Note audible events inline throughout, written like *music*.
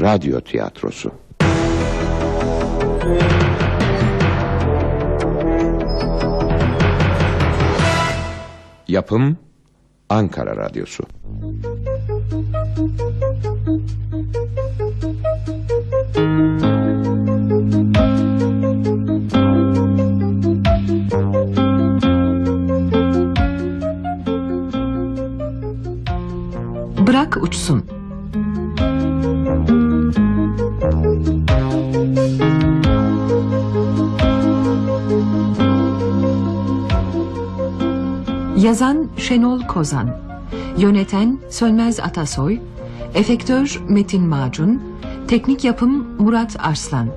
radyo tiyatrosu. Yapım Ankara Radyosu. Bırak uçsun. Yazan Şenol Kozan. Yöneten Sönmez Atasoy. Efektör Metin Macun. Teknik yapım Murat Arslan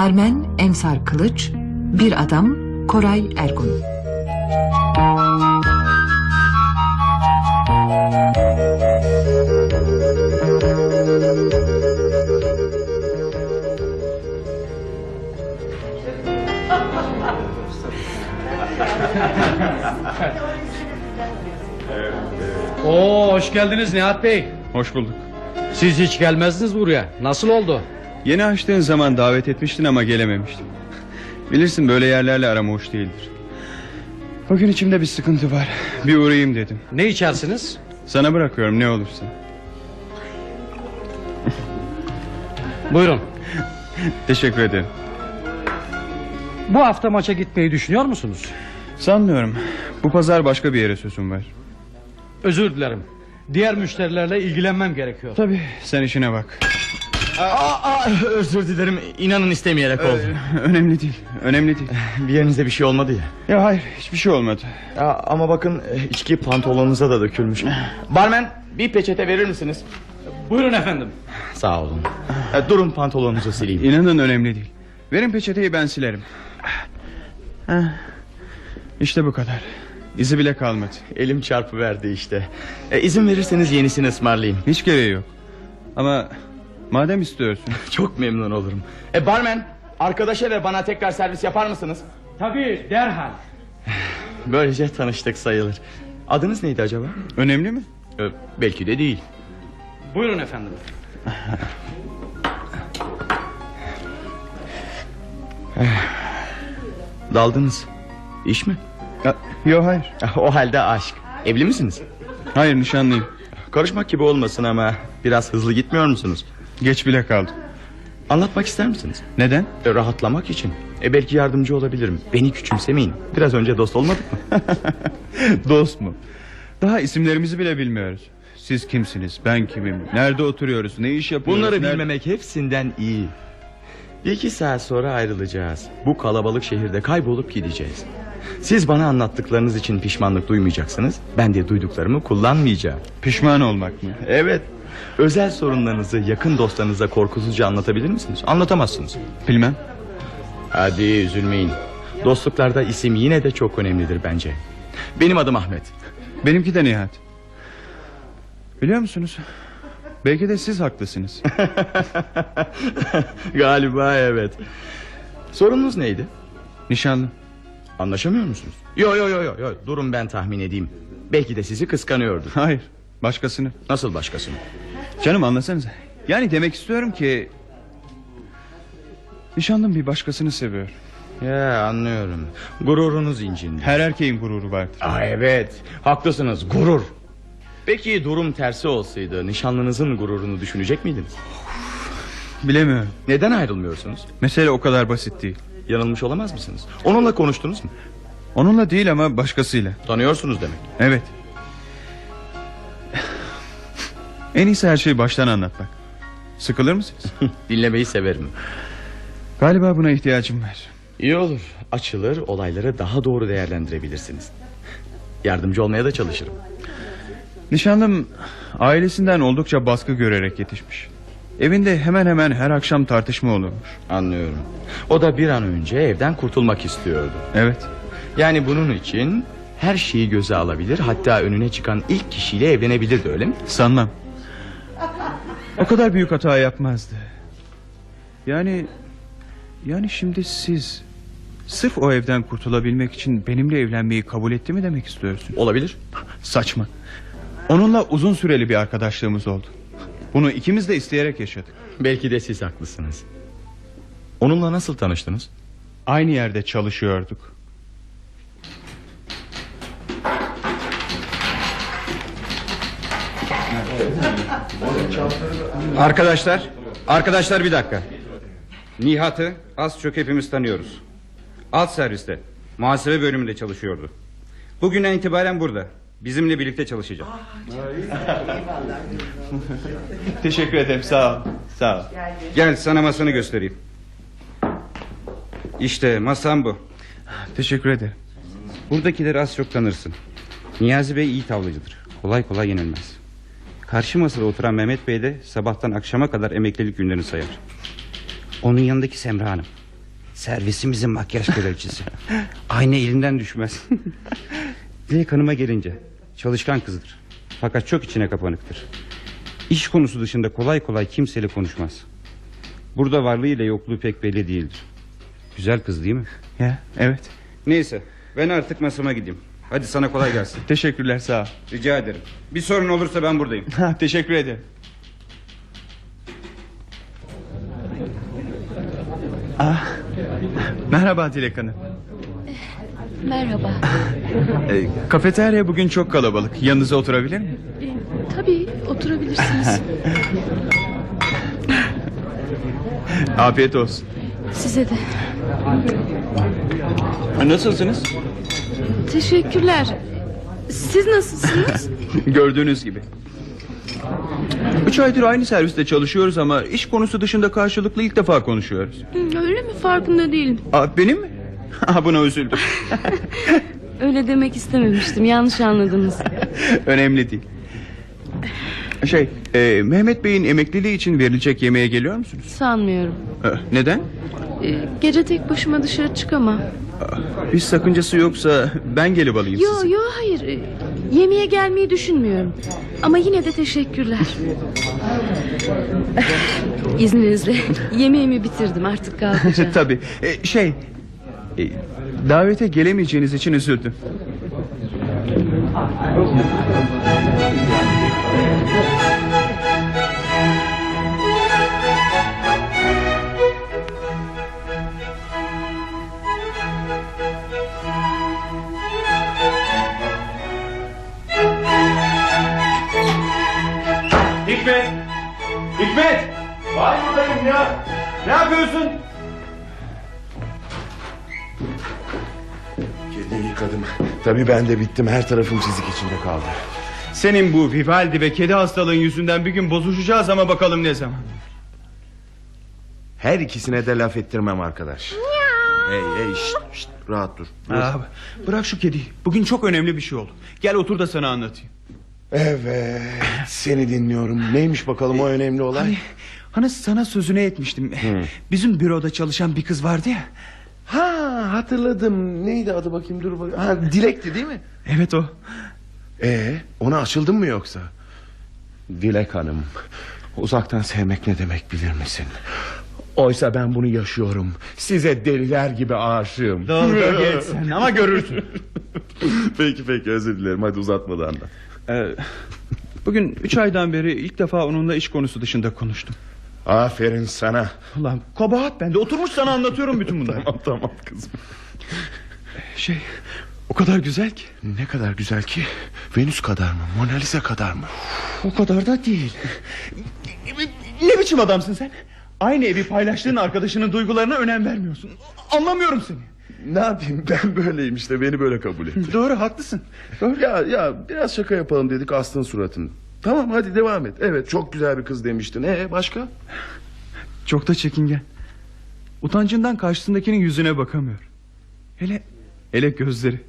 Barmen Ensar Kılıç Bir Adam Koray Ergun Oo hoş geldiniz Nihat Bey. Hoş bulduk. Siz hiç gelmezdiniz buraya. Nasıl oldu? Yeni açtığın zaman davet etmiştin ama gelememiştim. Bilirsin böyle yerlerle aram hoş değildir. Bugün içimde bir sıkıntı var. Bir uğrayayım dedim. Ne içersiniz? Sana bırakıyorum ne olursa. Buyurun. Teşekkür ederim. Bu hafta maça gitmeyi düşünüyor musunuz? Sanmıyorum. Bu pazar başka bir yere sözüm var. Özür dilerim. Diğer müşterilerle ilgilenmem gerekiyor. Tabii sen işine bak. Aa, özür dilerim inanın istemeyerek oldu. Ee, önemli değil. Önemli değil. *laughs* Bir yerinize bir şey olmadı ya. Ya hayır hiçbir şey olmadı. ya ama bakın e, içki pantolonunuza da dökülmüş. Barmen bir peçete verir misiniz? Buyurun efendim. Sağ olun. E, durun pantolonunuzu sileyim. İnanın önemli değil. Verin peçeteyi ben silerim. İşte bu kadar. İzi bile kalmadı. Elim çarpı verdi işte. E, izin verirseniz yenisini ısmarlayayım. Hiç gereği yok. Ama madem istiyorsun. *laughs* Çok memnun olurum. E, barmen arkadaşa ve bana tekrar servis yapar mısınız? Tabii derhal. Böylece tanıştık sayılır. Adınız neydi acaba? Önemli mi? E, belki de değil. Buyurun efendim. Daldınız. İş mi? Yok hayır. O halde aşk. Evli misiniz? Hayır nişanlıyım. Karışmak gibi olmasın ama biraz hızlı gitmiyor musunuz? Geç bile kaldım. Anlatmak ister misiniz? Neden? E, rahatlamak için. E, belki yardımcı olabilirim. Beni küçümsemeyin. Biraz önce dost olmadık mı? *laughs* Dost mu? Daha isimlerimizi bile bilmiyoruz. Siz kimsiniz? Ben kimim? Nerede oturuyoruz? Ne iş yapıyoruz? Bunları Nerede- bilmemek hepsinden iyi. İki saat sonra ayrılacağız. Bu kalabalık şehirde kaybolup gideceğiz. Siz bana anlattıklarınız için pişmanlık duymayacaksınız. Ben de duyduklarımı kullanmayacağım. Pişman olmak mı? Evet. Özel sorunlarınızı yakın dostlarınıza korkusuzca anlatabilir misiniz? Anlatamazsınız. Bilmem. Hadi üzülmeyin. Dostluklarda isim yine de çok önemlidir bence. Benim adım Ahmet. Benimki de Nihat. Biliyor musunuz? Belki de siz haklısınız. *laughs* Galiba evet. Sorunuz neydi? Nişanlı. Anlaşamıyor musunuz? Yo yo yo yo yo. Durun ben tahmin edeyim. Belki de sizi kıskanıyordur. Hayır. Başkasını. Nasıl başkasını? Canım anlasanıza. Yani demek istiyorum ki... Nişanlım bir başkasını seviyor. Ya anlıyorum. Gururunuz incindi. Her erkeğin gururu vardır. Aa, evet. Haklısınız. Gurur. Peki durum tersi olsaydı nişanlınızın gururunu düşünecek miydiniz? Bilemiyorum. Neden ayrılmıyorsunuz? Mesele o kadar basit değil. Yanılmış olamaz mısınız? Onunla konuştunuz mu? Onunla değil ama başkasıyla. Tanıyorsunuz demek. Evet. En iyisi her şeyi baştan anlatmak. Sıkılır mısınız? *laughs* Dinlemeyi severim. Galiba buna ihtiyacım var. İyi olur. Açılır olayları daha doğru değerlendirebilirsiniz. Yardımcı olmaya da çalışırım. Nişanlım ailesinden oldukça baskı görerek yetişmiş. Evinde hemen hemen her akşam tartışma olurmuş. Anlıyorum. O da bir an önce evden kurtulmak istiyordu. Evet. Yani bunun için her şeyi göze alabilir hatta önüne çıkan ilk kişiyle evlenebilirdi öyle mi? Sanmam. O kadar büyük hata yapmazdı. Yani yani şimdi siz sırf o evden kurtulabilmek için benimle evlenmeyi kabul etti mi demek istiyorsun? Olabilir. Saçma. Onunla uzun süreli bir arkadaşlığımız oldu. Bunu ikimiz de isteyerek yaşadık. Belki de siz haklısınız. Onunla nasıl tanıştınız? Aynı yerde çalışıyorduk. Arkadaşlar, arkadaşlar bir dakika. Nihat'ı az çok hepimiz tanıyoruz. Alt serviste, muhasebe bölümünde çalışıyordu. Bugünden itibaren burada. Bizimle birlikte çalışacak. *laughs* Teşekkür ederim sağ ol. Sağ ol. Gel sana masanı göstereyim. İşte masam bu. Teşekkür ederim. Buradakileri az çok tanırsın. Niyazi Bey iyi tavlıcıdır. Kolay kolay yenilmez. Karşı masada oturan Mehmet Bey de sabahtan akşama kadar emeklilik günlerini sayar. Onun yanındaki Semra Hanım. Servisimizin makyaj kraliçesi. *laughs* Aynı elinden düşmez. Dilek Hanım'a gelince çalışkan kızdır. Fakat çok içine kapanıktır. İş konusu dışında kolay kolay kimseyle konuşmaz. Burada varlığıyla yokluğu pek belli değildir. Güzel kız değil mi? Ya evet. Neyse ben artık masama gideyim. Hadi sana kolay gelsin. *laughs* Teşekkürler sağ ol. Rica ederim. Bir sorun olursa ben buradayım. Teşekkür ederim. Ah, merhaba Dilek Hanım. Merhaba. Ee, kafeterya bugün çok kalabalık. Yanınıza oturabilir miyim? Ee, tabii oturabilirsiniz. *laughs* Afiyet olsun. Size de. Nasılsınız? Teşekkürler. Siz nasılsınız? *laughs* Gördüğünüz gibi. Üç aydır aynı serviste çalışıyoruz ama iş konusu dışında karşılıklı ilk defa konuşuyoruz. Hı, Öyle mi? Farkında değilim. Aa, benim mi? *laughs* Aa, buna üzüldüm. *laughs* Öyle demek istememiştim. Yanlış anladınız. Önemli değil. Şey, e, Mehmet Bey'in emekliliği için verilecek yemeğe geliyor musunuz? Sanmıyorum. Ee, neden? Ee, gece tek başıma dışarı çıkamam. Bir sakıncası yoksa ben gelip alayım Yo sizi. yo hayır. Ee, yemeğe gelmeyi düşünmüyorum. Ama yine de teşekkürler. *laughs* İzninizle yemeğimi bitirdim artık kalkacağım. *laughs* Tabii. E, şey, e, davete gelemeyeceğiniz için üzüldüm. Hikmet! Hikmet! Var buradayım ya. Ne yapıyorsun? Kendimi yıkadım. Tabii ben de bittim. Her tarafım çizik içinde kaldı. Senin bu Vivaldi ve kedi hastalığın yüzünden bir gün bozuşacağız ama bakalım ne zaman. Her ikisine de laf ettirmem arkadaş. Hey hey şşt, şşt, rahat dur. dur. Aa, bırak şu kediyi. Bugün çok önemli bir şey oldu. Gel otur da sana anlatayım. Evet seni dinliyorum. Neymiş bakalım o önemli olay? Hani, hani sana sözüne etmiştim. Bizim büroda çalışan bir kız vardı ya. Ha hatırladım. Neydi adı bakayım dur bakayım. Ha, Dilek'ti değil mi? Evet o. Ee, ona açıldın mı yoksa? Dilek Hanım. Uzaktan sevmek ne demek bilir misin? Oysa ben bunu yaşıyorum. Size deliler gibi aşığım. Dalga geçsen ama görürsün. *laughs* peki peki özür dilerim. Hadi uzatmadan da. Ee, bugün üç aydan beri ilk defa onunla iş konusu dışında konuştum. Aferin sana. Ulan kabahat bende oturmuş sana anlatıyorum bütün bunları. *laughs* tamam tamam kızım. Şey o kadar güzel ki. Ne kadar güzel ki. Venüs kadar mı? Mona Lisa kadar mı? O kadar da değil. Ne biçim adamsın sen? Aynı evi paylaştığın arkadaşının duygularına önem vermiyorsun. Anlamıyorum seni. Ne yapayım *laughs* ben böyleyim işte beni böyle kabul et. *laughs* Doğru haklısın. Doğru. ya ya biraz şaka yapalım dedik astın suratını. Tamam hadi devam et. Evet çok güzel bir kız demiştin. Ee başka? Çok da çekingen. Utancından karşısındakinin yüzüne bakamıyor. Hele hele gözleri.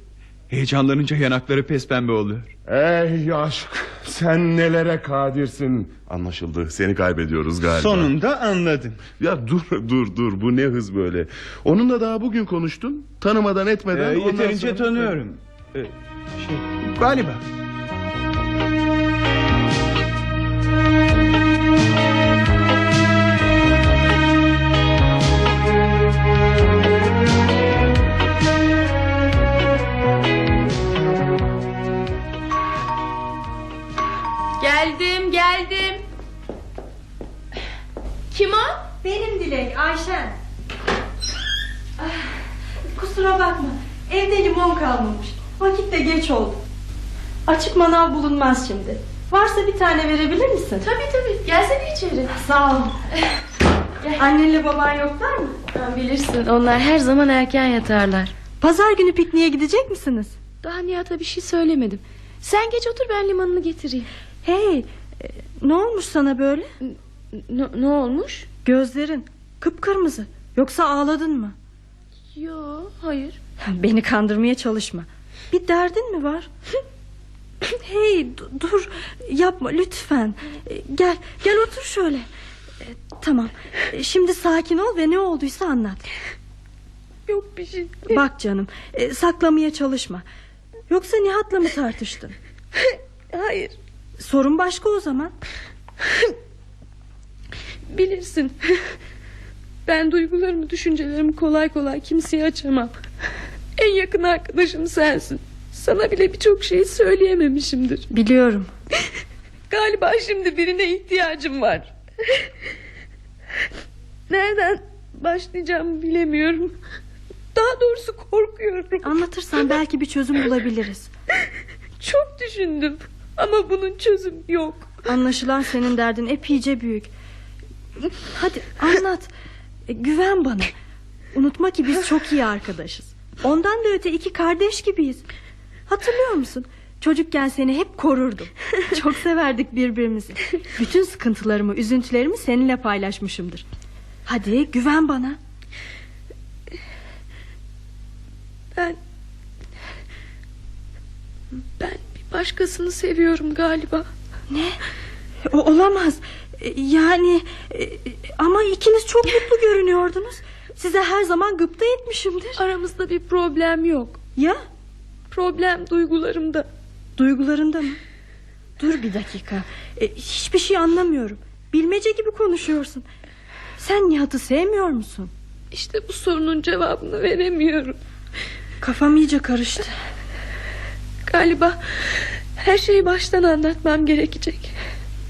Heyecanlanınca yanakları pes pembe oluyor. Ey aşk sen nelere kadirsin. Anlaşıldı seni kaybediyoruz galiba. Sonunda anladım. Ya dur dur dur bu ne hız böyle. Onunla daha bugün konuştun. Tanımadan etmeden. Ee, yeterince sonra- tanıyorum. Ee, şey, galiba. Ayşen. Ah, kusura bakma. Evde limon kalmamış. Vakit de geç oldu. Açık manav bulunmaz şimdi. Varsa bir tane verebilir misin? Tabii tabii. Gelsene içeri. Sağ ol. Annenle baban yoklar mı? Ha, bilirsin onlar her zaman erken yatarlar. Pazar günü pikniğe gidecek misiniz? Daha Nihat'a bir şey söylemedim. Sen geç otur ben limanını getireyim. Hey, e, ne olmuş sana böyle? Ne, ne olmuş? Gözlerin kıpkırmızı. Yoksa ağladın mı? Yo hayır. *laughs* Beni kandırmaya çalışma. Bir derdin mi var? *laughs* hey du- dur yapma lütfen. E, Gel gel otur şöyle. E, Tamam. E, Şimdi sakin ol ve ne olduysa anlat. Yok bir şey. Bak canım saklamaya çalışma. Yoksa Nihat'la mı tartıştın? *laughs* Hayır. Sorun başka o zaman. Bilirsin. Ben duygularımı, düşüncelerimi kolay kolay kimseye açamam. En yakın arkadaşım sensin. Sana bile birçok şeyi söyleyememişimdir. Biliyorum. Galiba şimdi birine ihtiyacım var. Nereden başlayacağımı bilemiyorum. Daha doğrusu korkuyorum. Anlatırsan belki bir çözüm bulabiliriz. Çok düşündüm ama bunun çözüm yok. Anlaşılan senin derdin epeyce büyük. Hadi anlat. E, güven bana. Unutma ki biz çok iyi arkadaşız. Ondan da öte iki kardeş gibiyiz. Hatırlıyor musun? Çocukken seni hep korurdum. Çok severdik birbirimizi. Bütün sıkıntılarımı, üzüntülerimi seninle paylaşmışımdır. Hadi güven bana. Ben... Ben bir başkasını seviyorum galiba. Ne? O, olamaz. E, Yani e, ama ikiniz çok mutlu görünüyordunuz. Size her zaman gıpta etmişimdir. Aramızda bir problem yok. Ya Problem duygularımda. duygularında mı? Dur bir dakika. E, hiçbir şey anlamıyorum. Bilmece gibi konuşuyorsun. Sen Nihat'ı sevmiyor musun? İşte bu sorunun cevabını veremiyorum. Kafam iyice karıştı. Galiba her şeyi baştan anlatmam gerekecek.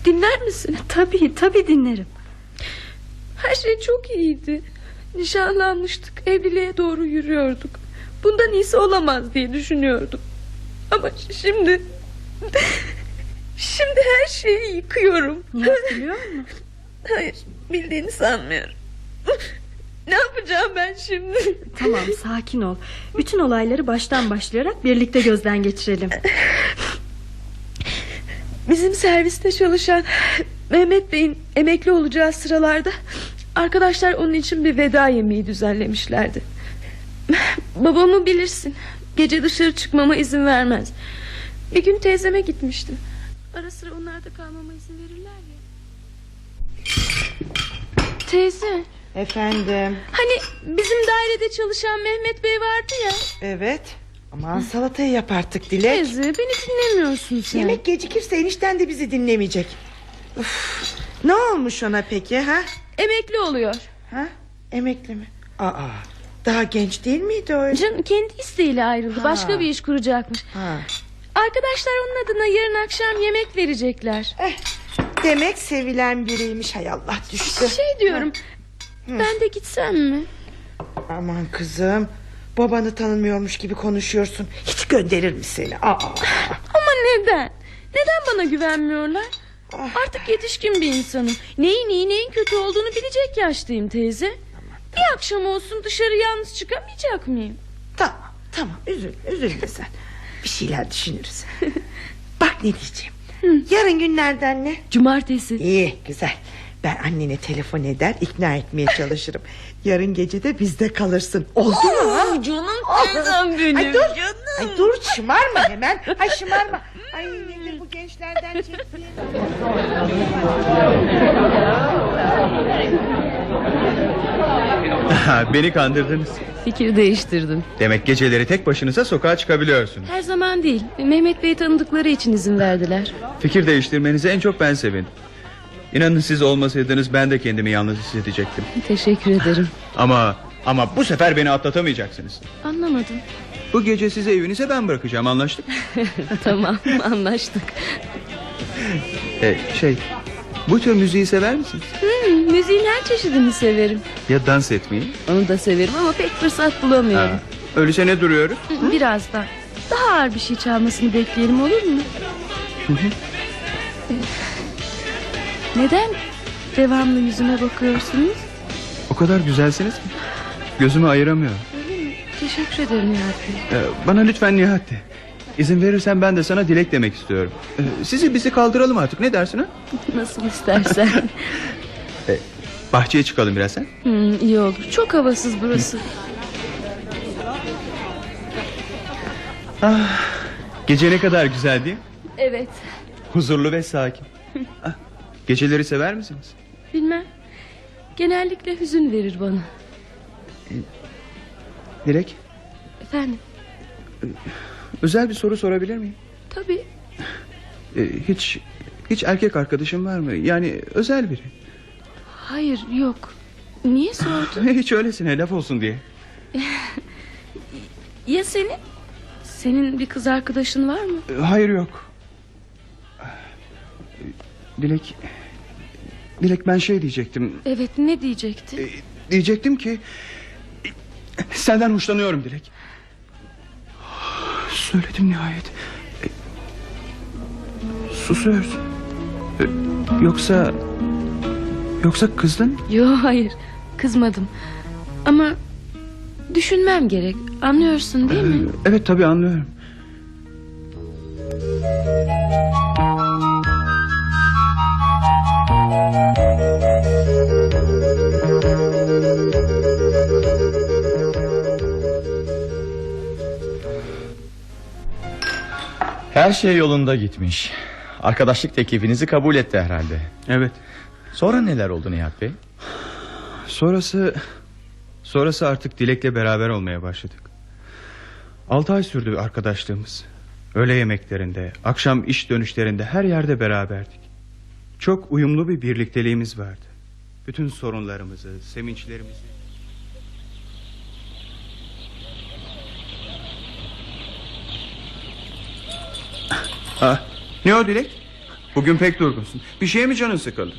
Dinler misin? Tabii tabii dinlerim. Her şey çok iyiydi. Nişanlanmıştık. Evliliğe doğru yürüyorduk. Bundan iyisi olamaz diye düşünüyordum. Ama şimdi... Şimdi her şeyi yıkıyorum. Nihat biliyor mu? Hayır bildiğini sanmıyorum. *laughs* Ne yapacağım ben şimdi? Tamam sakin ol. Bütün olayları baştan başlayarak birlikte gözden geçirelim. *laughs* Bizim serviste çalışan Mehmet Bey'in emekli olacağı sıralarda arkadaşlar onun için bir veda yemeği düzenlemişlerdi. Babamı bilirsin. Gece dışarı çıkmama izin vermez. Bir gün teyzeme gitmiştim. Ara sıra onlarda kalmama izin verirler ya. Teyze, Efendim hani bizim dairede çalışan Mehmet Bey vardı ya. evet Aman salatayı yap artık Dilek Teyze, beni dinlemiyorsun sen. Yemek gecikirse enişten de bizi dinlemeyecek Uf, Ne olmuş ona peki ha? Emekli oluyor. ha? Emekli mi? Aa, daha genç değil miydi öyle? Canım kendi isteğiyle ayrıldı. Ha. Başka bir iş kuracakmış. Ha. Arkadaşlar onun adına yarın akşam yemek verecekler. Eh, demek sevilen biriymiş hay Allah düştü Şey diyorum. Ben de gitsem mi? Aman kızım Babanı tanımıyormuş gibi konuşuyorsun Hiç gönderir mi seni? Aa, Ama neden? Neden bana güvenmiyorlar? Artık yetişkin bir insanım. Neyin iyi neyin kötü olduğunu bilecek yaştayım teyze. Bir akşam olsun dışarı yalnız çıkamayacak mıyım? Tamam tamam üzülme üzülme sen Bir şeyler düşünürüz *laughs* Bak ne diyeceğim Yarın günlerden ne? Cumartesi. İyi güzel Ben annene telefon eder ikna etmeye çalışırım. Yarın gece de bizde kalırsın. Oldu mu? Canım teyzem benim. Ay dur. Ay dur şımarma *laughs* hemen. Ay şımarma. Ay nedir bu gençlerden çektiğin? *laughs* Beni kandırdınız. Fikir değiştirdim. Demek geceleri tek başınıza sokağa çıkabiliyorsunuz. Her zaman değil. Mehmet Bey tanıdıkları için izin verdiler. Fikir değiştirmenize en çok ben sevindim. İnanın siz olmasaydınız ben de kendimi yalnız hissedecektim. Teşekkür ederim. Ama ama bu sefer beni atlatamayacaksınız. Anlamadım. Bu gece sizi evinize ben bırakacağım anlaştık. *laughs* tamam anlaştık. E, şey bu tür müziği sever misiniz? Hmm, müziğin her çeşidini severim. Ya dans etmeyi? Onu da severim ama pek fırsat bulamıyorum. Ha, öyleyse ne duruyoruz? Birazdan. Daha ağır bir şey çalmasını bekleyelim olur mu? Neden devamlı yüzüme bakıyorsunuz? O kadar güzelsiniz ki. Gözümü ayıramıyorum. Öyle mi? Teşekkür ederim Nihat Bey. Ee, bana lütfen Nihat de. İzin verirsen ben de sana dilek demek istiyorum. Ee, sizi bizi kaldıralım artık ne dersin ha? *laughs* Nasıl istersen. *laughs* Ee, bahçeye çıkalım biraz ha? hmm, iyi olur. Çok havasız burası. *laughs* Ah, gece ne kadar güzel değil mi? Evet. Huzurlu ve sakin. Ah, geceleri sever misiniz? Bilmem. Genellikle hüzün verir bana. Dilek Efendim özel bir soru sorabilir miyim? tabii Ee, hiç hiç erkek arkadaşın var mı? Yani özel biri. hayır yok. Niye sordun? *laughs* Hiç öylesine laf olsun diye. *laughs* ya senin? Senin bir kız arkadaşın var mı? Hayır yok. Dilek Dilek ben şey diyecektim. Evet ne diyecektin? Ee, Diyecektim ki senden hoşlanıyorum Dilek. Söyledim nihayet. Ee, Susuyorsun. Ee, Yoksa yoksa kızdın? Yok hayır kızmadım. Ama düşünmem gerek. Anlıyorsun değil mi? Ee, Evet tabii anlıyorum. Her şey yolunda gitmiş. Arkadaşlık teklifinizi kabul etti herhalde. Evet. Sonra neler oldu Nihat Bey? Sonrası sonrası artık Dilek'le beraber olmaya başladık. Altı ay sürdü arkadaşlığımız. Öğle yemeklerinde, akşam iş dönüşlerinde her yerde beraberdik. Çok uyumlu bir birlikteliğimiz vardı. Bütün sorunlarımızı, sevinçlerimizi... Ah, ne o Dilek? Bugün pek durgunsun. Bir şeye mi canın sıkıldı?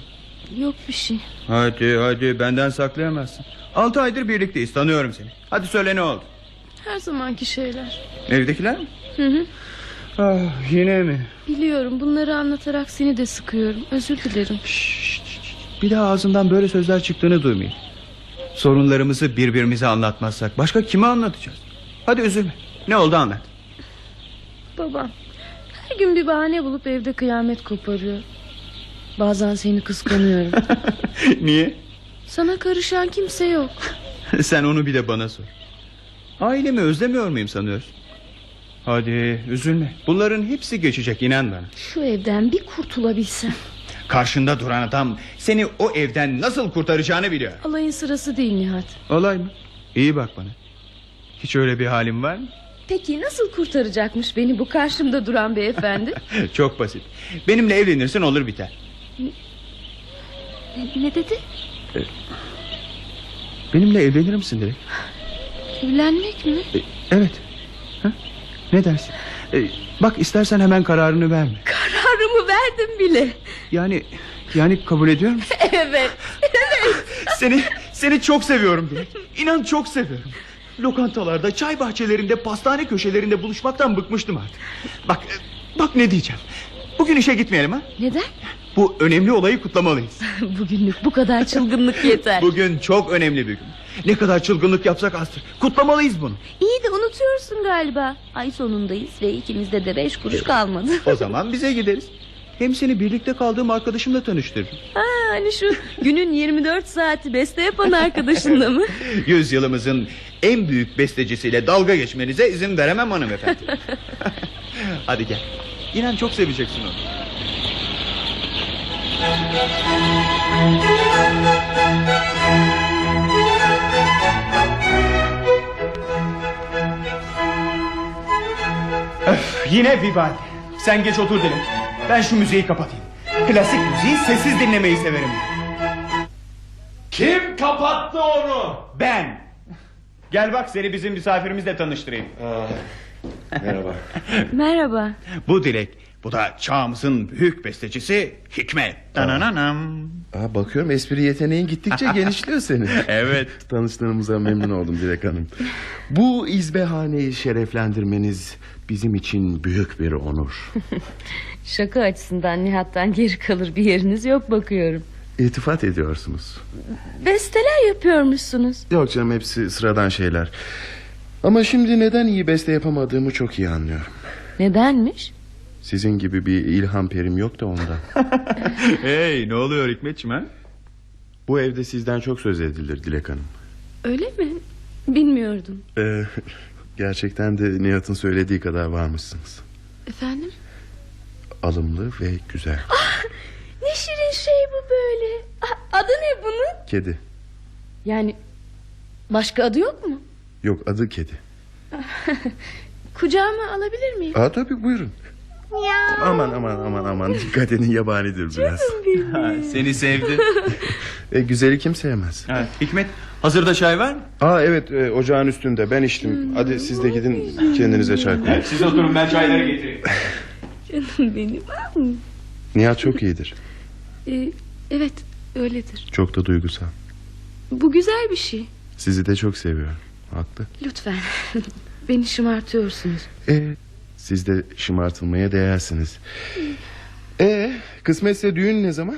Yok bir şey. Hadi hadi benden saklayamazsın. Altı aydır birlikteyiz tanıyorum seni. Hadi söyle ne oldu? Her zamanki şeyler. Evdekiler mi? Hı hı. Ah, yine mi? Biliyorum bunları anlatarak seni de sıkıyorum. Özür dilerim. Bir daha ağzından böyle sözler çıktığını duymayayım. Sorunlarımızı birbirimize anlatmazsak başka kime anlatacağız? Hadi üzülme. Ne oldu anlat. Babam her gün bir bahane bulup evde kıyamet koparıyor. Bazen seni kıskanıyorum. *laughs* Niye? Sana karışan kimse yok. *laughs* Sen onu bir de bana sor. Ailemi özlemiyor muyum sanıyorsun? Hadi üzülme. Bunların hepsi geçecek inan bana. Şu evden bir kurtulabilsem. *laughs* Karşında duran adam seni o evden nasıl kurtaracağını biliyor. Alayın sırası değil Nihat. Olay mı? İyi bak bana. Hiç öyle bir halim var mı? Peki nasıl kurtaracakmış beni bu karşımda duran beyefendi? *laughs* Çok basit. Benimle evlenirsin olur biter. ne, ne dedi? Benimle evlenir misin direkt? Evlenmek mi? E, evet. Ha? Ne dersin? E, bak istersen hemen kararını verme. Kararımı verdim bile. Yani yani kabul ediyor musun? *laughs* evet. Evet. *laughs* Seni seni çok seviyorum Dilek. İnan çok seviyorum. Lokantalarda, çay bahçelerinde, pastane köşelerinde buluşmaktan bıkmıştım artık. Bak bak ne diyeceğim. Bugün işe gitmeyelim ha? Neden? Bu önemli olayı kutlamalıyız. *laughs* Bugünlük bu kadar çılgınlık yeter. Bugün çok önemli bir gün. Ne kadar çılgınlık yapsak azdır. Kutlamalıyız bunu. İyi de unutuyorsun galiba. Ay sonundayız ve ikimizde de beş kuruş kalmadı. O zaman bize gideriz. Hem seni birlikte kaldığım arkadaşımla tanıştırdım. Ha, hani şu günün 24 saati beste yapan arkadaşınla mı? *laughs* Yüzyılımızın en büyük bestecisiyle dalga geçmenize izin veremem hanımefendi. *laughs* Hadi gel. İnan çok seveceksin onu. Öf, yine Vivaldi. Sen geç otur dedim. Ben şu müziği kapatayım. Klasik müziği sessiz dinlemeyi severim. Kim kapattı onu? Ben. Gel bak seni bizim misafirimizle tanıştırayım. Merhaba. *laughs* Merhaba. Bu Dilek. Bu da çağımızın büyük bestecisi Hikmet. Dananam. Aa, bakıyorum espri yeteneğin gittikçe *laughs* genişliyor senin. Evet. Tanıştığımıza memnun oldum Dilek Hanım. Bu izbehaneyi şereflendirmeniz bizim için büyük bir onur. *laughs* Şaka açısından Nihat'tan geri kalır bir yeriniz yok bakıyorum. İltifat ediyorsunuz. Besteler yapıyormuşsunuz. Yok canım hepsi sıradan şeyler. Ama şimdi neden iyi beste yapamadığımı çok iyi anlıyorum. Nedenmiş? Sizin gibi bir ilham perim yok da ondan. *laughs* hey ne oluyor Hikmetciğim ha? Bu evde sizden çok söz edilir Dilek Hanım. Öyle mi? Bilmiyordum. Ee, *laughs* gerçekten de Nihat'ın söylediği kadar varmışsınız. Efendim? Alımlı ve güzel. Ne şirin şey bu böyle. Ah, Adı ne bunun? Kedi. Yani başka adı yok mu? Yok adı kedi. *laughs* Kucağıma alabilir miyim? Aa tabii buyurun. Aman aman aman aman dikkat edin yabanidir biraz. Seni sevdi. *laughs* E, güzeli kim sevmez? Ha, Hikmet hazırda çay var mı? Aa evet e, ocağın üstünde ben içtim. Hadi siz de gidin kendinize çay koyun. Siz oturun ben çayları getireyim. *laughs* Canım benim. Nihat çok iyidir. Ee, evet öyledir. Çok da duygusal. Bu güzel bir şey. Sizi de çok seviyorum. Haklı. Lütfen. *laughs* Beni şımartıyorsunuz. E, siz de şımartılmaya değersiniz. E, kısmetse düğün ne zaman?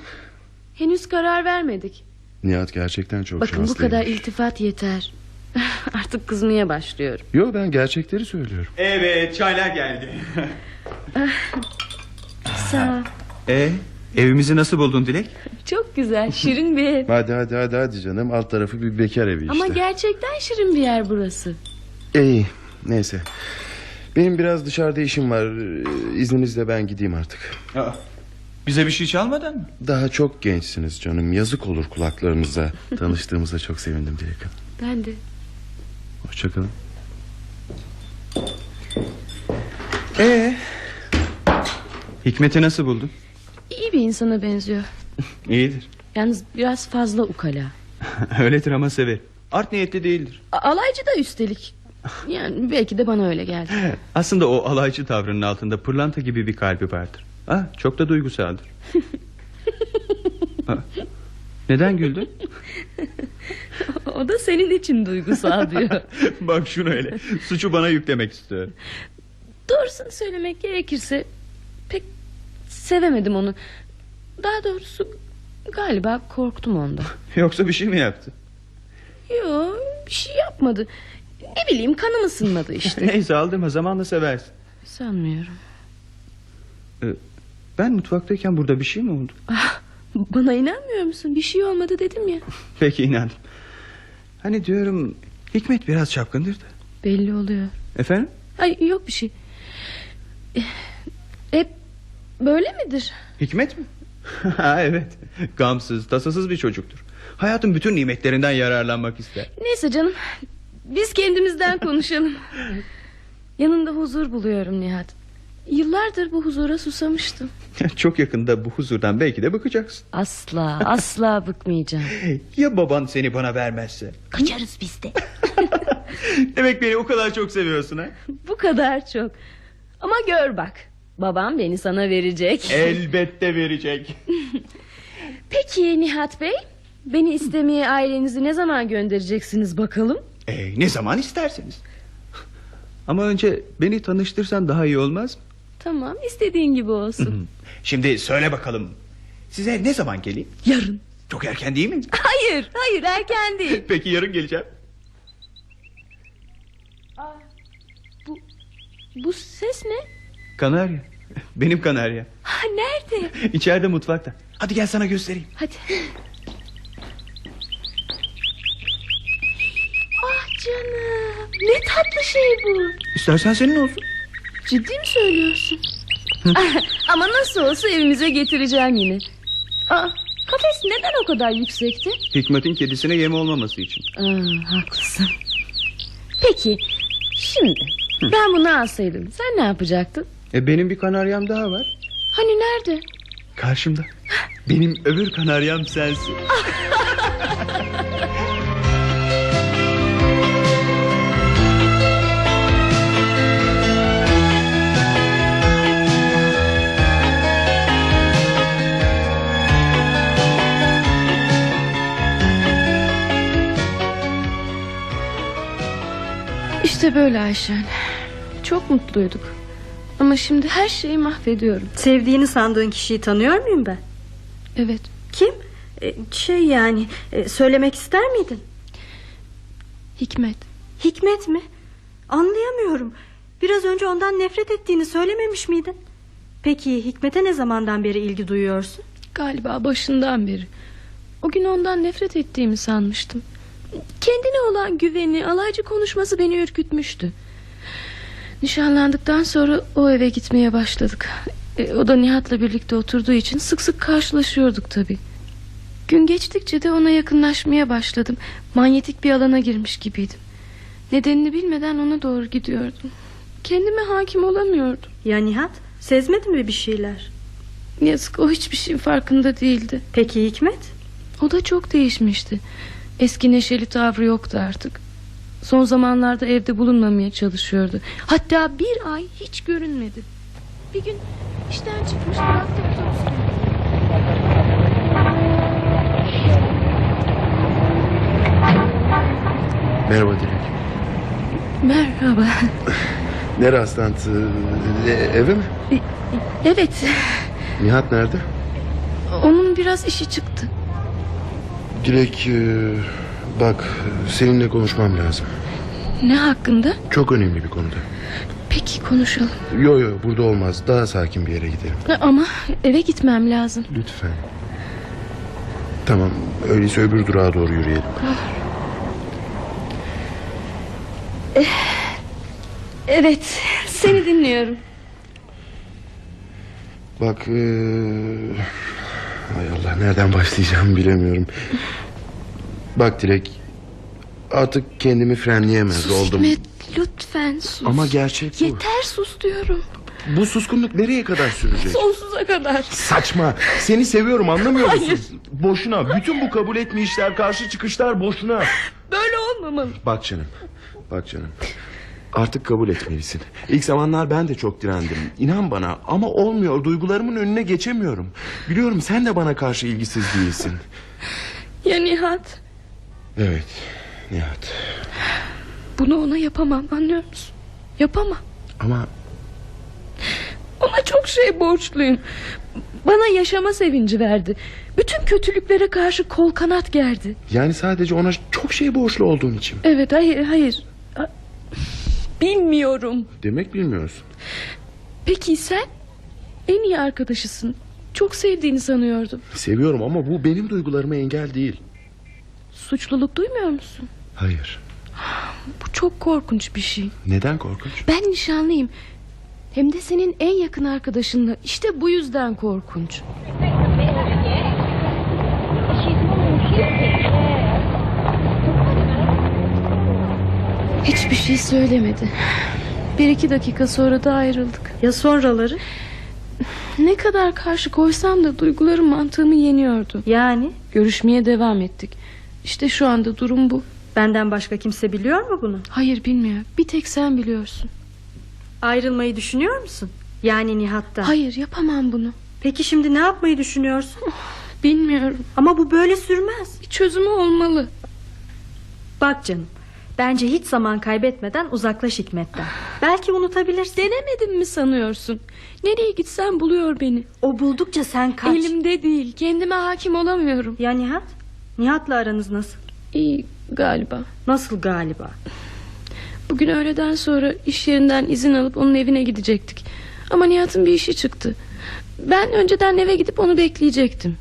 Henüz karar vermedik. Nihat gerçekten çok Bakın bu şanslıymış. kadar iltifat yeter. *laughs* Artık kızmaya başlıyorum. Yo ben gerçekleri söylüyorum. Evet çaylar geldi. *laughs* Sağ ol. e, evimizi nasıl buldun Dilek? Çok güzel, şirin bir ev. *laughs* Hadi hadi hadi hadi canım alt tarafı bir bekar evi işte. Ama gerçekten şirin bir yer burası. İyi neyse. Benim biraz dışarıda işim var. Ee, İzninizle ben gideyim artık. Aa, bize bir şey çalmadan mı? Daha çok gençsiniz canım. Yazık olur kulaklarınıza. *laughs* Tanıştığımıza çok sevindim Dilek Hanım. Ben de. Hoşçakalın. Ee, Hikmet'i nasıl buldun? İyi bir insana benziyor. *laughs* İyidir. Yalnız biraz fazla ukala. *laughs* Öyledir ama sever. Art niyetli değildir. A- alaycı da üstelik. Yani belki de bana öyle geldi. Aslında o alaycı tavrının altında pırlanta gibi bir kalbi vardır. Ha, çok da duygusaldır. Ha, Neden güldün? o da senin için duygusal diyor. *laughs* Bak şunu öyle. Suçu bana yüklemek istiyor. Doğrusunu söylemek gerekirse pek sevemedim onu. Daha doğrusu galiba korktum ondan. *laughs* Yoksa bir şey mi yaptı? Yok bir şey yapmadı. Ne bileyim kanım ısınmadı işte. *laughs* Neyse aldırma zamanla seversin. Sanmıyorum. Ee, ben mutfaktayken burada bir şey mi oldu? Ah, bana inanmıyor musun? Bir şey olmadı dedim ya. Peki inandım. Hani diyorum Hikmet biraz çapkındır da. Belli oluyor. Efendim? Ay yok bir şey. Eh, Hep böyle midir? Hikmet mi? *laughs* ha evet. Gamsız, tasasız bir çocuktur. Hayatın bütün nimetlerinden yararlanmak ister. Neyse canım. Biz kendimizden konuşalım. *laughs* Yanında huzur buluyorum Nihat. Yıllardır bu huzura susamıştım. *laughs* Çok yakında bu huzurdan belki de bakacaksın. Asla asla *laughs* bıkmayacağım. Ya baban seni bana vermezse? Kaçarız biz de. *laughs* Demek beni o kadar çok seviyorsun ha? Bu kadar çok. Ama gör bak. Babam beni sana verecek. Elbette verecek. Peki Nihat Bey. Beni istemeye ailenizi ne zaman göndereceksiniz bakalım? Ee, ne zaman isterseniz. Ama önce beni tanıştırsan daha iyi olmaz mı? Tamam istediğin gibi olsun. Şimdi söyle bakalım. Size ne zaman geleyim? Yarın. Çok erken değil mi? *laughs* Hayır hayır erken değil. *laughs* Peki yarın geleceğim. Bu ses ne? Kanarya. *laughs* Benim kanarya. Ha, nerede? İçeride mutfakta. Hadi gel sana göstereyim. Hadi. Ah canım. Ne tatlı şey bu. İstersen senin olsun. Ciddi mi söylüyorsun? *laughs* Ama nasıl olsa evimize getireceğim yine. Aa, kafes neden o kadar yüksekti? Hikmet'in kedisine yem olmaması için. Aa, haklısın. Peki şimdi ben bunu alsaydım sen ne yapacaktın? E benim bir kanaryam daha var. Hani nerede? Karşımda. Benim öbür kanaryam sensin. *laughs* İşte böyle Ayşen. Çok mutluyduk. Ama şimdi her şeyi mahvediyorum. Sevdiğini sandığın kişiyi tanıyor muyum ben? Evet. Kim? E, şey yani e, söylemek ister miydin? Hikmet. Hikmet mi? Anlayamıyorum. Biraz önce ondan nefret ettiğini söylememiş miydin? Peki Hikmet'e ne zamandan beri ilgi duyuyorsun? Galiba başından beri. O gün ondan nefret ettiğimi sanmıştım. Kendine olan güveni, alaycı konuşması beni ürkütmüştü. Nişanlandıktan sonra o eve gitmeye başladık. E, o da Nihat'la birlikte oturduğu için sık sık karşılaşıyorduk tabii. Gün geçtikçe de ona yakınlaşmaya başladım. Manyetik bir alana girmiş gibiydim. Nedenini bilmeden ona doğru gidiyordum. Kendime hakim olamıyordum. Ya Nihat? Sezmedi mi bir şeyler? Yazık o hiçbir şeyin farkında değildi. Peki Hikmet? O da çok değişmişti. Eski neşeli tavrı yoktu artık. Son zamanlarda evde bulunmamaya çalışıyordu. Hatta bir ay hiç görünmedi. Bir gün işten çıkmış durakta otobüs Merhaba Dilek. Merhaba. *laughs* Ne rastlantı? E, eve mi? Evet, Nihat nerede? onun biraz işi çıktı. Dilek e, bak seninle konuşmam lazım. Ne hakkında? Çok önemli bir konuda. Peki konuşalım. Yo yo burada olmaz. Daha sakin bir yere gidelim. Ama eve gitmem lazım. Lütfen. Tamam öyleyse öbür durağa doğru yürüyelim. Evet, seni dinliyorum. Bak e, Hay Allah nereden başlayacağımı bilemiyorum. Bak Dilek artık kendimi frenleyemez Sus oldum. Hikmet, lütfen sus. Ama gerçek bu. Yeter sus diyorum. Bu suskunluk nereye kadar sürecek? Sonsuza kadar. Saçma. Seni seviyorum anlamıyor musun? Hayır. Boşuna. Bütün bu kabul etmeyişler, karşı çıkışlar boşuna. Böyle olmamalı. Bak canım. Bak canım. Artık kabul etmelisin. İlk zamanlar ben de çok direndim. İnan bana ama olmuyor. Duygularımın önüne geçemiyorum. Biliyorum sen de bana karşı ilgisiz değilsin. Ya Nihat? Evet. Nihat. Bunu ona yapamam anlıyor musun? Yapamam. Ama Ona çok şey borçluyum. Bana yaşama sevinci verdi. Bütün kötülüklere karşı kol kanat gerdi. yani sadece ona çok şey borçlu olduğum için. Evet hayır hayır. Bilmiyorum. Demek bilmiyorsun. Peki sen? En iyi arkadaşısın. Çok sevdiğini sanıyordum. Seviyorum ama bu benim duygularıma engel değil. Suçluluk duymuyor musun? Hayır. Bu çok korkunç bir şey. Neden korkunç? Ben nişanlıyım. Hem de senin en yakın arkadaşınla. İşte bu yüzden korkunç. Hiçbir şey söylemedi. Bir iki dakika sonra da ayrıldık. Ya sonraları? Ne kadar karşı koysam da duygularım mantığımı yeniyordu. Yani? Görüşmeye devam ettik. İşte şu anda durum bu. Benden başka kimse biliyor mu bunu? Hayır bilmiyor. Bir tek sen biliyorsun. Ayrılmayı düşünüyor musun? Yani Nihat'tan. Hayır yapamam bunu. Peki şimdi ne yapmayı düşünüyorsun? Bilmiyorum. Ama bu böyle sürmez. Bir çözümü olmalı. Bak canım. Bence hiç zaman kaybetmeden uzaklaş Hikmet'ten. Belki unutabilirsin. Denemedim mi sanıyorsun? Nereye gitsem buluyor beni. O buldukça sen kaç. Elimde değil. Kendime hakim olamıyorum. Ya Nihat? Nihat'la aranız nasıl? İyi galiba. Nasıl galiba? Bugün öğleden sonra iş yerinden izin alıp onun evine gidecektik. Ama Nihat'ın bir işi çıktı. Ben önceden eve gidip onu bekleyecektim.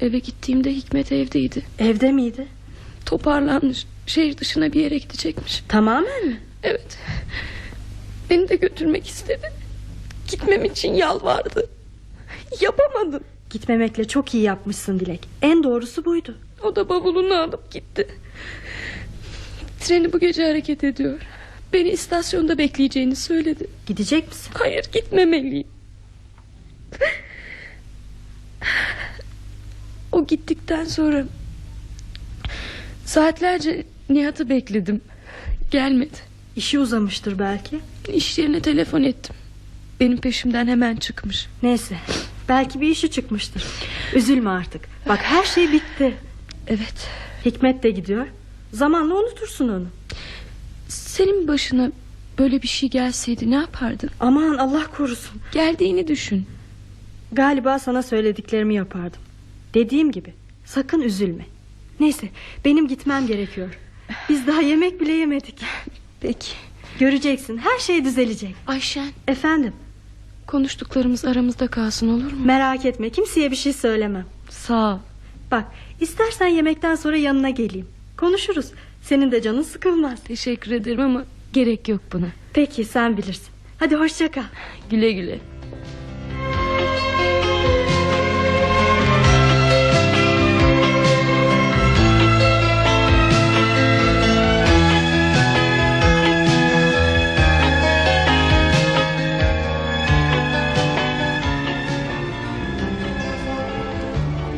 Eve gittiğimde Hikmet evdeydi. Evde miydi? Toparlanmış. Şehir dışına bir yere gidecekmiş. Tamamen mi? Evet. Beni de götürmek istedi. Gitmem için yalvardı. Yapamadım. Gitmemekle çok iyi yapmışsın Dilek. En doğrusu buydu. O da bavulunu alıp gitti. Treni bu gece hareket ediyor. Beni istasyonda bekleyeceğini söyledi. Gidecek misin? Hayır gitmemeliyim. O gittikten sonra saatlerce Nihat'ı bekledim. Gelmedi. İşi uzamıştır belki. İş yerine telefon ettim. Benim peşimden hemen çıkmış. Neyse. Belki bir işi çıkmıştır. Üzülme artık. Bak her şey bitti. Evet. Hikmet de gidiyor. Zamanla unutursun onu. Senin başına böyle bir şey gelseydi ne yapardın? Aman Allah korusun. Geldiğini düşün. Galiba sana söylediklerimi yapardım. Dediğim gibi sakın üzülme. Neyse benim gitmem gerekiyor. Biz daha yemek bile yemedik. Peki. Göreceksin her şey düzelecek. Ayşen Efendim konuştuklarımız aramızda kalsın olur mu? merak etme kimseye bir şey söylemem. Sağ ol. Bak istersen yemekten sonra yanına geleyim. Konuşuruz. Senin de canın sıkılmaz. Teşekkür ederim ama gerek yok buna. Peki sen bilirsin. Hadi hoşça kal. Güle güle.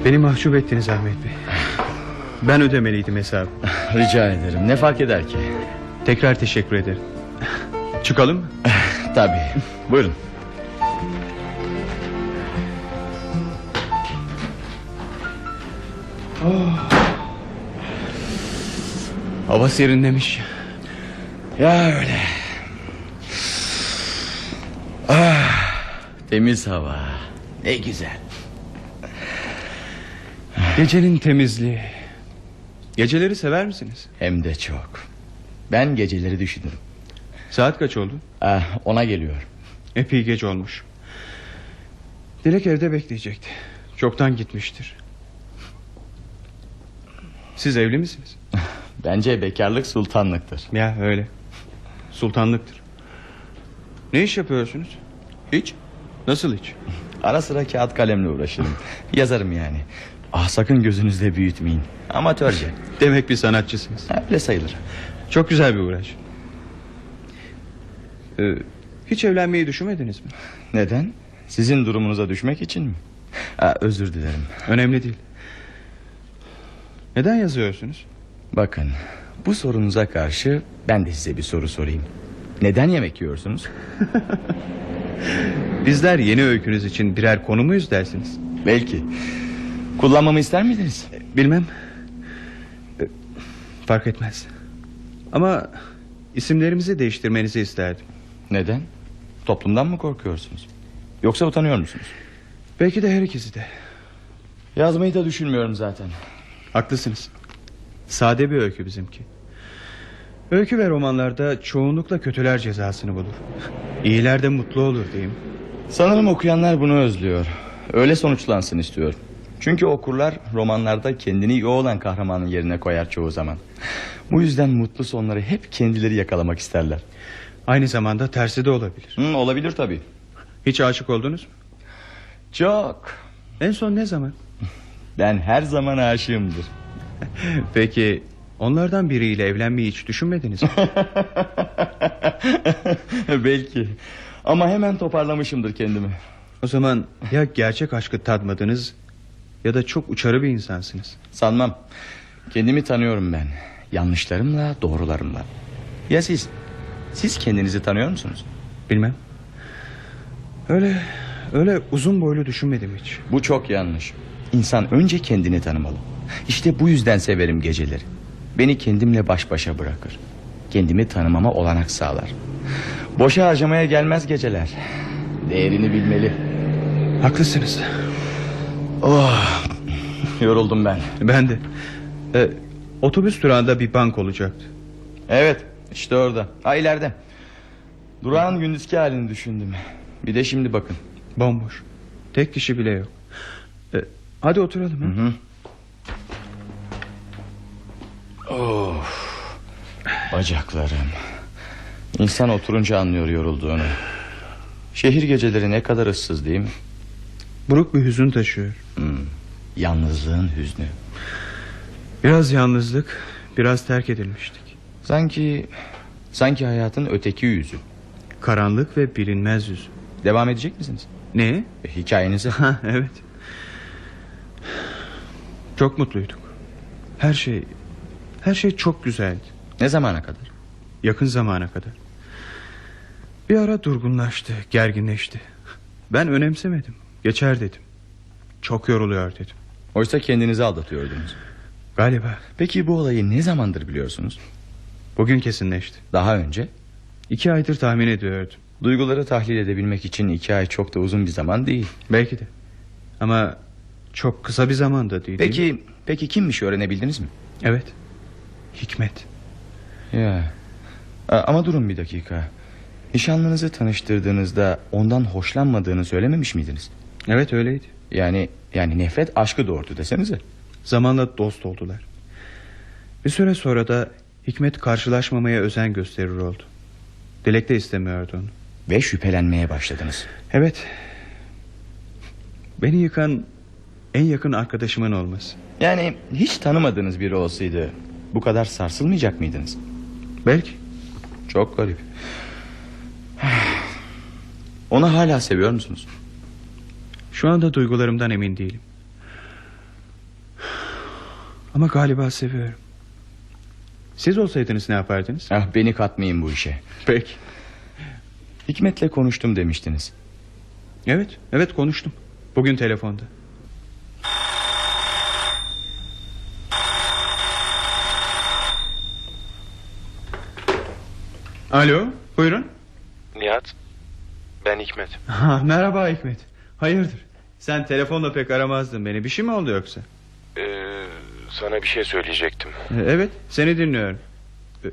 Beni mahcup ettiniz Ahmet Bey. *sighs* Ben ödemeliydim hesabı. *sighs* Rica ederim. Ne fark eder ki? Tekrar teşekkür ederim. Çıkalım mı? *sighs* Tabii. Buyurun. Hava serinlemiş. Ya öyle. Ah, temiz hava. Ne güzel. Gecenin temizliği. Geceleri sever misiniz? Hem de çok. Ben geceleri düşünürüm. Saat kaç oldu? Ah, ona geliyor. Epey geç olmuş. Dilek evde bekleyecekti. Çoktan gitmiştir. Siz evli misiniz? *laughs* Bence bekarlık sultanlıktır. Ya öyle. Sultanlıktır. Ne iş yapıyorsunuz? Hiç. Nasıl hiç? Ara sıra kağıt kalemle uğraşırım. *laughs* Yazarım yani. Ah sakın gözünüzde büyütmeyin. Amatörce. Demek bir sanatçısınız. Öyle sayılır. Çok güzel bir uğraş. Ee, hiç evlenmeyi düşünmediniz mi? Neden? Sizin durumunuza düşmek için mi? Aa, özür dilerim. Önemli değil. Neden yazıyorsunuz? Bakın bu sorunuza karşı ben de size bir soru sorayım. Neden yemek yiyorsunuz? *laughs* Bizler yeni öykünüz için birer konu muyuz dersiniz? Belki. Kullanmamı ister miydiniz? Bilmem. Ee, Fark etmez. Ama isimlerimizi değiştirmenizi isterdim. Neden? Toplumdan mı korkuyorsunuz? Yoksa utanıyor musunuz? Belki de her ikisi de. Yazmayı da düşünmüyorum zaten. Haklısınız. Sade bir öykü bizimki. Öykü ve romanlarda çoğunlukla kötüler cezasını bulur. İyiler de mutlu olur diyeyim. Sanırım okuyanlar bunu özlüyor. Öyle sonuçlansın istiyor. Çünkü okurlar romanlarda kendini iyi olan kahramanın yerine koyar çoğu zaman. Bu yüzden mutlu sonları hep kendileri yakalamak isterler. Aynı zamanda tersi de olabilir. Hı, olabilir tabii. Hiç aşık oldunuz mu? Çok. En son ne zaman? *laughs* Ben her zaman aşığımdır. *laughs* Peki onlardan biriyle evlenmeyi hiç düşünmediniz mi? *laughs* Belki. Ama hemen toparlamışımdır kendimi. o zaman ya gerçek aşkı tadmadınız ya da çok uçarı bir insansınız. Sanmam. Kendimi tanıyorum ben. Yanlışlarımla, doğrularımla. Ya siz? Siz kendinizi tanıyor musunuz? Bilmem. Öyle öyle uzun boylu düşünmedim hiç. Bu çok yanlış. İnsan önce kendini tanımalı. İşte bu yüzden severim geceleri. Beni kendimle baş başa bırakır. Kendimi tanımama olanak sağlar. Boşa harcamaya gelmez geceler. Değerini bilmeli. Haklısınız. Oh, yoruldum ben. Ben de. Ee, otobüs durağında bir bank olacaktı. Evet, işte orada. Ha ileride. Durağın gündüzki halini düşündüm. Bir de şimdi bakın. Bomboş. Tek kişi bile yok. E, hadi oturalım. Hı hı. Of. Bacaklarım. İnsan oturunca anlıyor yorulduğunu. Şehir geceleri ne kadar ıssız değil mi? Buruk bir hüzün taşıyor. Hmm. Yalnızlığın hüznü. Biraz yalnızlık, biraz terk edilmiştik. Sanki sanki hayatın öteki yüzü. Karanlık ve bilinmez yüzü. Devam edecek misiniz? Ne? E, hikayenize. Ha, evet. Çok mutluyduk. Her şey, her şey çok güzeldi. ne zamana kadar? Yakın zamana kadar. Bir ara durgunlaştı, gerginleşti. Ben önemsemedim. Geçer dedim. Çok yoruluyor dedim. Oysa kendinizi aldatıyordunuz. Galiba Peki bu olayı ne zamandır biliyorsunuz? bugün kesinleşti. Daha önce? İki aydır tahmin ediyordum. Duyguları tahlil edebilmek için iki ay çok da uzun bir zaman değil. Belki de. Ama çok kısa bir zamanda değil. değil mi? Peki peki kimmiş öğrenebildiniz mi? Evet. Hikmet. Ya. Ama durun bir dakika. Nişanlınızı tanıştırdığınızda ondan hoşlanmadığını söylememiş miydiniz? Evet öyleydi. Yani yani nefret aşkı doğurdu desenize. Zamanla dost oldular. Bir süre sonra da Hikmet karşılaşmamaya özen gösterir oldu. Dilek de istemiyordu onu. Ve şüphelenmeye başladınız. Evet. Beni yıkan en yakın arkadaşımın olması. Yani hiç tanımadığınız biri olsaydı bu kadar sarsılmayacak mıydınız? Belki. Çok garip. *sighs* Onu hala seviyor musunuz? Şu anda duygularımdan emin değilim. Ama galiba seviyorum. Siz olsaydınız ne yapardınız? Ah, beni katmayın bu işe. Peki. Hikmet'le konuştum demiştiniz. Evet, evet konuştum. Bugün telefonda. Alo, buyurun. Nihat ben Hikmet Ha, merhaba Hikmet. Hayırdır? Sen telefonla pek aramazdın beni. Bir şey mi oldu yoksa? ee, sana bir şey söyleyecektim E, Evet, seni dinliyorum. E,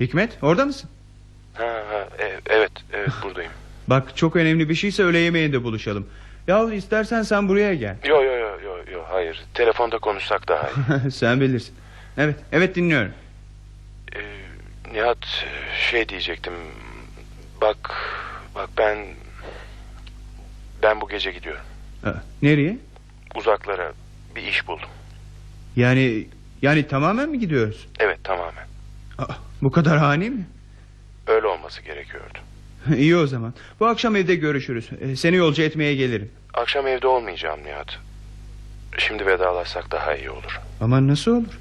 Hikmet, orada mısın? ha, ha, e- evet evet *laughs* buradayım Bak çok önemli bir şeyse öğle yemeğinde buluşalım. Ya istersen sen buraya gel. Yo yo yo yo yo hayır telefonda konuşsak daha iyi *laughs* sen bilirsin. Evet, evet dinliyorum. Ee, Nihat şey diyecektim bak bak ben ben bu gece gidiyorum Nereye? uzaklara bir iş buldum Yani yani tamamen mi gidiyoruz? evet tamamen Aa, bu kadar ani mi? öyle olması gerekiyordu *laughs* İyi o zaman. Bu akşam evde görüşürüz. Ee, seni yolcu etmeye gelirim. akşam evde olmayacağım Nihat şimdi vedalaşsak daha iyi olur Ama nasıl olur?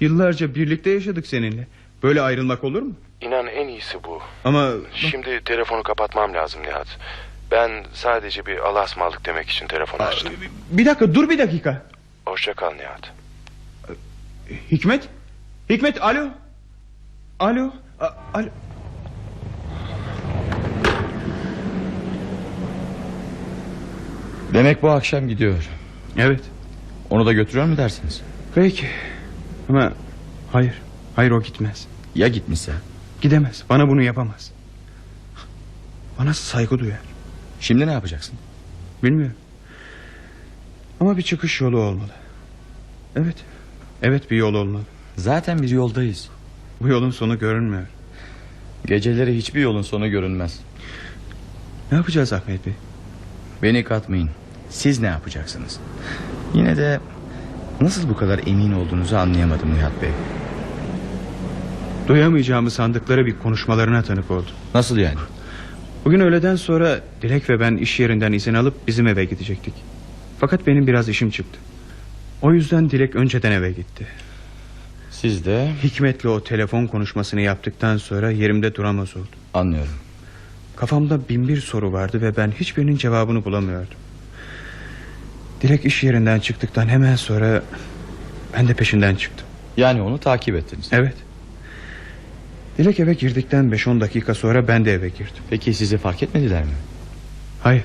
Yıllarca birlikte yaşadık seninle. Böyle ayrılmak olur mu? İnan en iyisi bu Ama Şimdi telefonu kapatmam lazım Nihat. Ben sadece bir Allah'a ısmarladık demek için telefonu açtım. bir dakika dur bir dakika. Hoşça kal Nihat. Hikmet? Hikmet alo. Alo. A- alo. Demek bu akşam gidiyor. Evet. Onu da götürüyor mu dersiniz? Peki. Ama hayır. Hayır o gitmez. Ya gitmişse? Gidemez. Bana bunu yapamaz. Bana saygı duyar. Şimdi ne yapacaksın? Bilmiyorum. Ama bir çıkış yolu olmalı. Evet. Evet bir yol olmalı. Zaten biz yoldayız. Bu yolun sonu görünmüyor. Geceleri hiçbir yolun sonu görünmez. Ne yapacağız Ahmet Bey? Beni katmayın. Siz ne yapacaksınız? Yine de nasıl bu kadar emin olduğunuzu anlayamadım Nihat Bey. Duyamayacağımı sandıkları bir konuşmalarına tanık oldum. Nasıl yani? Bugün öğleden sonra Dilek ve ben iş yerinden izin alıp bizim eve gidecektik. Fakat benim biraz işim çıktı. O yüzden Dilek önceden eve gitti. Siz de Hikmet'le o telefon konuşmasını yaptıktan sonra yerimde duramaz oldum. anlıyorum. Kafamda bin bir soru vardı ve ben hiçbirinin cevabını bulamıyordum. Dilek iş yerinden çıktıktan hemen sonra ben de peşinden çıktım. Yani onu takip ettiniz. Evet. Dilek eve girdikten 5-10 dakika sonra ben de eve girdim. Peki sizi fark etmediler mi? Hayır.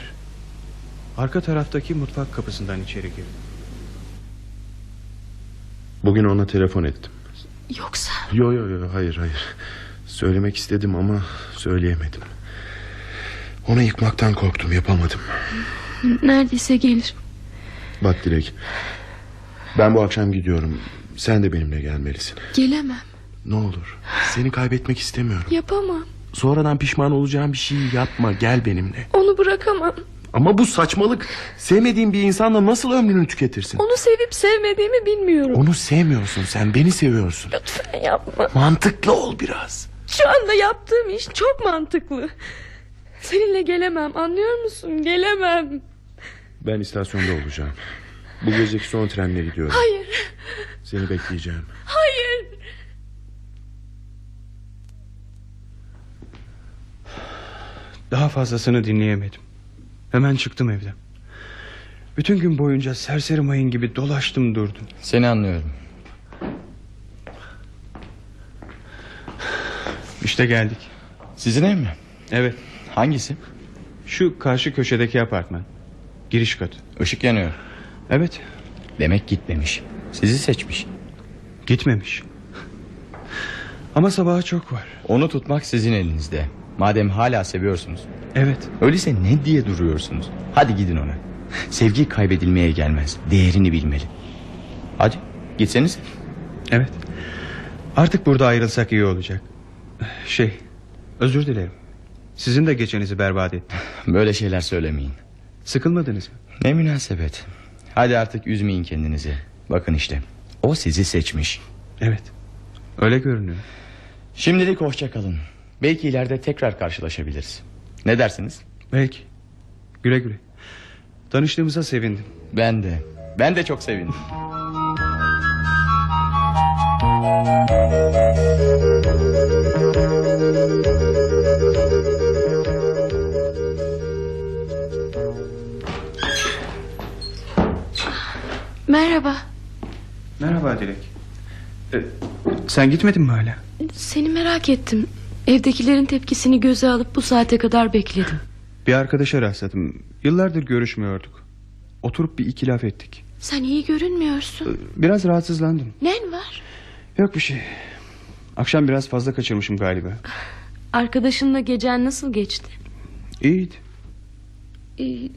Arka taraftaki mutfak kapısından içeri girdim. Bugün ona telefon ettim. Yoksa Yo yo yo hayır hayır. Söylemek istedim ama söyleyemedim. Onu yıkmaktan korktum yapamadım. Neredeyse gelir. Bak Dilek. Ben bu akşam gidiyorum. Sen de benimle gelmelisin. Gelemem. Ne olur. Seni kaybetmek istemiyorum. Yapamam. Sonradan pişman olacağım bir şey yapma. Gel benimle. Onu bırakamam. Ama bu saçmalık. Sevmediğin bir insanla nasıl ömrünü tüketirsin? Onu sevip sevmediğimi bilmiyorum. Onu sevmiyorsun sen. Beni seviyorsun. Lütfen yapma. Mantıklı ol biraz. Şu anda yaptığım iş çok mantıklı. Seninle gelemem anlıyor musun? Gelemem. Ben istasyonda olacağım. Bu geceki son trenle gidiyorum. Hayır. Seni bekleyeceğim. Hayır. Daha fazlasını dinleyemedim. Hemen çıktım evden. Bütün gün boyunca serseri mayın gibi dolaştım durdum. Seni anlıyorum. İşte geldik. Sizin ev mi? Evet. Hangisi? Şu karşı köşedeki apartman. Giriş katı. Işık yanıyor. Evet. Demek gitmemiş. Sizi seçmiş. Gitmemiş. Ama sabaha çok var. Onu tutmak sizin elinizde. Madem hala seviyorsunuz. Evet. Öyleyse ne diye duruyorsunuz? Hadi gidin ona. Sevgi kaybedilmeye gelmez. Değerini bilmeli. Hadi gitseniz. Evet. Artık burada ayrılsak iyi olacak. Şey, özür dilerim. Sizin de geçenizi berbat ettim. *laughs* Böyle şeyler söylemeyin. Sıkılmadınız mı? Ne münasebet. Hadi artık üzmeyin kendinizi. Bakın işte. O sizi seçmiş. Evet. Öyle görünüyor. Şimdilik hoşça kalın. Belki ileride tekrar karşılaşabiliriz. Ne dersiniz? Belki. Güle güle. Tanıştığımıza sevindim. Ben de. Ben de çok sevindim. Merhaba. Merhaba Dilek. Ee, sen gitmedin mi hala? Seni merak ettim. Evdekilerin tepkisini göze alıp bu saate kadar bekledim. Bir arkadaşa rastladım. Yıllardır görüşmüyorduk. Oturup bir iki laf ettik. Sen iyi görünmüyorsun. Ee, Biraz rahatsızlandım. Nen var? Yok bir şey. Akşam biraz fazla kaçırmışım galiba. Arkadaşınla gecen nasıl geçti? İyiydi. Ee,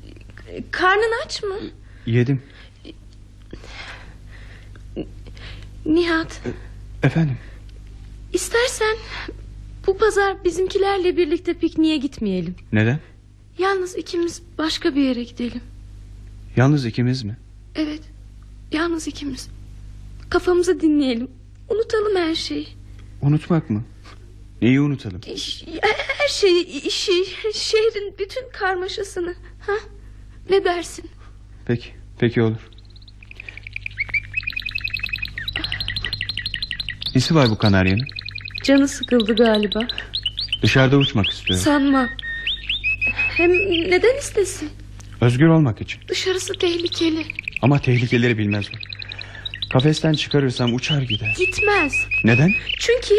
karnın aç mı? Yedim. Nihat Efendim? istersen bu pazar bizimkilerle birlikte pikniğe gitmeyelim. Neden? Yalnız ikimiz başka bir yere gidelim. Yalnız ikimiz mi? Evet yalnız ikimiz. Kafamızı dinleyelim. Unutalım her şeyi. Unutmak mı? Neyi unutalım? Her şeyi, işi, şehrin bütün karmaşasını. Ha? Ne dersin? Peki. Peki olur. Nesi var bu kanaryanın? Canı sıkıldı galiba. Dışarıda uçmak istiyor. Sanmam. Hem neden istesin? Özgür olmak için. Dışarısı tehlikeli. Ama tehlikeleri bilmez o. Kafesten çıkarırsam uçar gider. Gitmez. Neden? Çünkü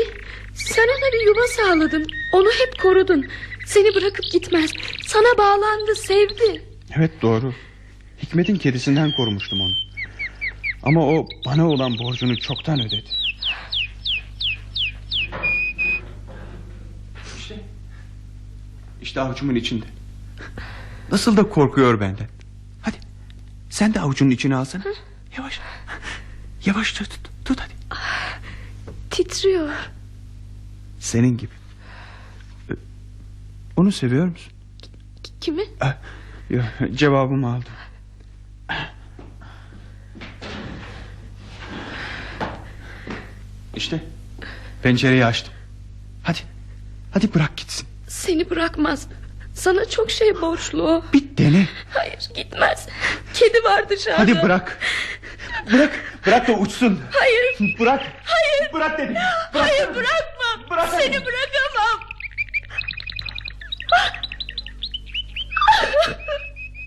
sen ona bir yuva sağladın. Onu hep korudun. Seni bırakıp gitmez. Sana bağlandı, sevdi. Evet doğru. Hikmet'in kedisinden korumuştum onu. Ama o bana olan borcunu çoktan ödedi. İşte avucumun içinde. Nasıl da korkuyor benden. Hadi. Sen de avucunun içine alsana. Yavaş. Yavaş tut, tut, tut hadi. Titriyor. Senin gibi. Ö- Onu seviyor musun? Kimi? Ah, Yok, cevabımı aldım. İşte pencereyi açtım. Hadi. Hadi bırak gitsin. Seni bırakmaz. Sana çok şey borçlu o. Bir dene. Hayır gitmez. Kedi var dışarıda. Hadi bırak. Bırak. Bırak da uçsun. Hayır. Bırak. Hayır. Bırak dedim. Hayır bırakmam. Bırak Seni dedim. bırakamam.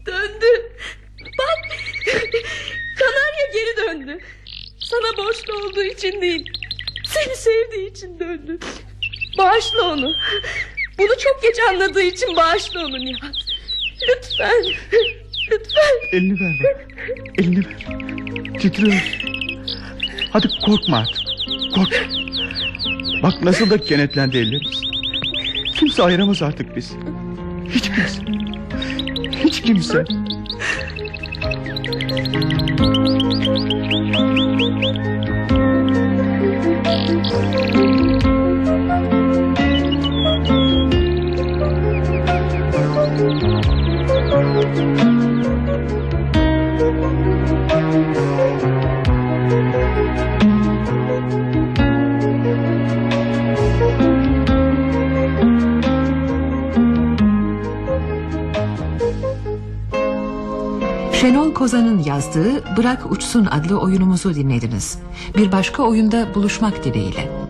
Döndü. Bak. Kanarya geri döndü. Sana borçlu olduğu için değil. Seni sevdiği için döndü. Bağışla onu. Bunu çok geç anladığı için bağışla onu Nihat. Lütfen. Lütfen. Elini ver bak. Elini ver. Titriyor. Hadi korkma artık. Kork. Bak nasıl da kenetlendi ellerimiz. Kimse ayıramaz artık biz. Hiç kimse. Hiç kimse. Şenol Kozan'ın yazdığı Bırak Uçsun adlı oyunumuzu dinlediniz. Bir başka oyunda buluşmak dileğiyle.